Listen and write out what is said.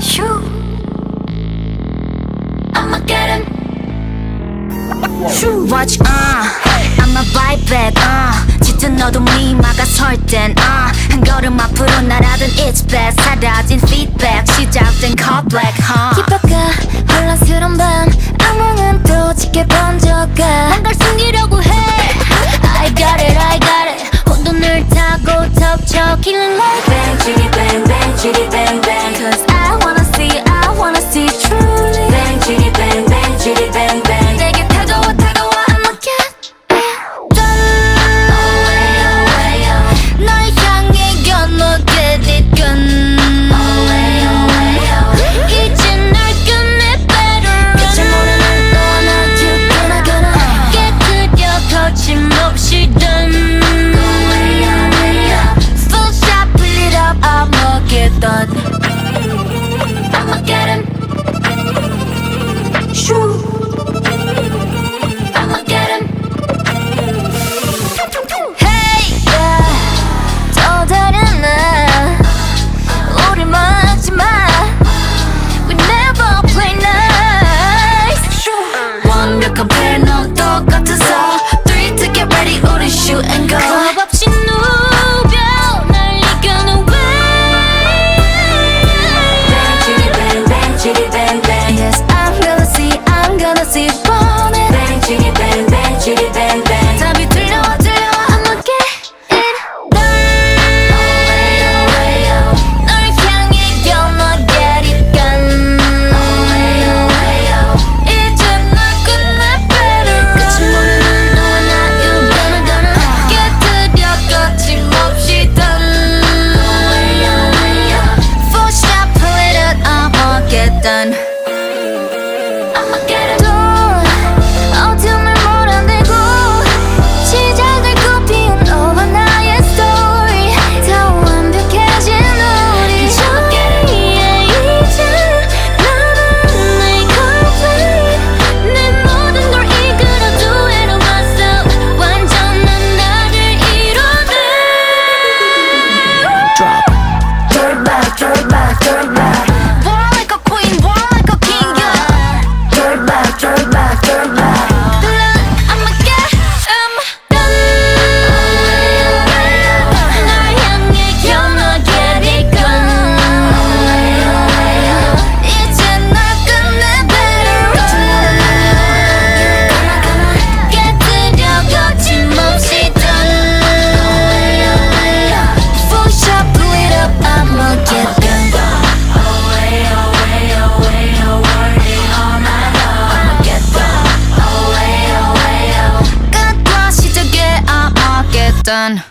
Shoo. I'ma get him. 슈 Watch, uh. I'ma bite back, uh. 짙은 어둠이 막아설 땐, uh. 걸음 앞으로 날아든 it's bad. 사라진 feedback. 시작된 cut black, huh. 깊어가 혼란스러운 밤. 악몽은 또 짙게 번져가. you and go. drop. Turn back, turn back, turn back. done.